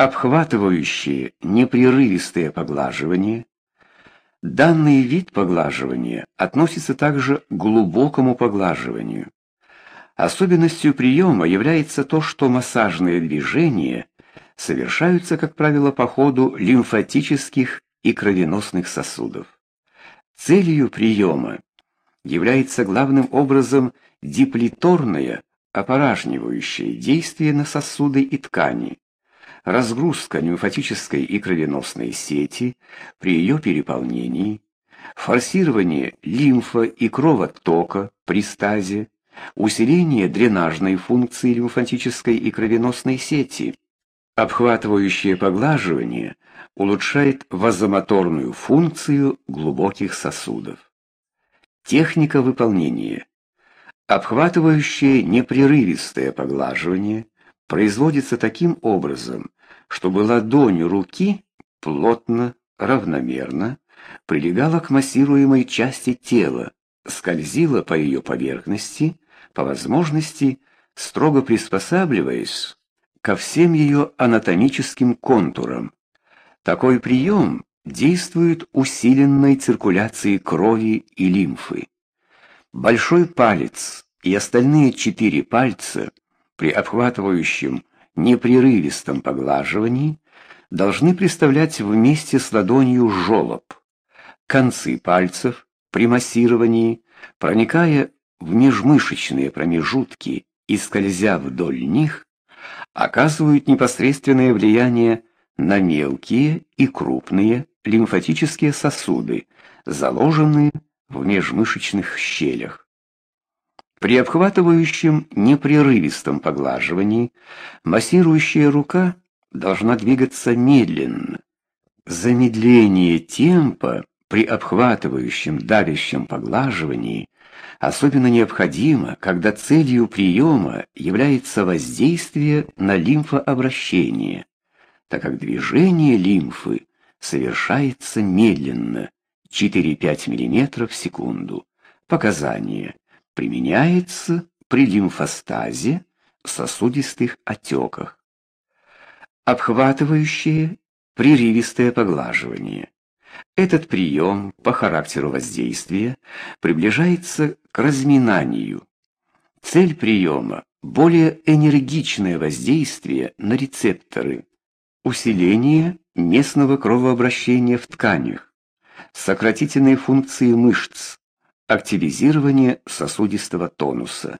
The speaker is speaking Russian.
обхватывающее непрерывистое поглаживание. Данный вид поглаживания относится также к глубокому поглаживанию. Особенностью приема является то, что массажные движения совершаются, как правило, по ходу лимфатических и кровеносных сосудов. Целью приема является главным образом деплиторное, опорожнивающее действие на сосуды и ткани, разгрузка лимфатической и кровеносной сети при ее переполнении, форсирование лимфа и кровотока при стазе, усиление дренажной функции лимфатической и кровеносной сети. Обхватывающее поглаживание улучшает вазомоторную функцию глубоких сосудов. Техника выполнения. Обхватывающее непрерывистое поглаживание производится таким образом, чтобы ладонь руки плотно, равномерно прилегала к массируемой части тела, скользила по ее поверхности, по возможности строго приспосабливаясь ко всем ее анатомическим контурам. Такой прием действует усиленной циркуляцией крови и лимфы. Большой палец и остальные четыре пальца при обхватывающем непрерывистом поглаживании должны представлять вместе с ладонью жолоб. Концы пальцев при массировании, проникая в межмышечные промежутки и скользя вдоль них, оказывают непосредственное влияние на мелкие и крупные лимфатические сосуды, заложенные в межмышечных щелях. При обхватывающем непрерывистом поглаживании массирующая рука должна двигаться медленно. Замедление темпа при обхватывающем давящем поглаживании особенно необходимо, когда целью приема является воздействие на лимфообращение, так как движение лимфы совершается медленно 4-5 мм в секунду. Показания применяется при лимфостазе, сосудистых отеках. Обхватывающее прерывистое поглаживание. Этот прием по характеру воздействия приближается к разминанию. Цель приема – более энергичное воздействие на рецепторы, усиление местного кровообращения в тканях, сократительные функции мышц, активизирование сосудистого тонуса.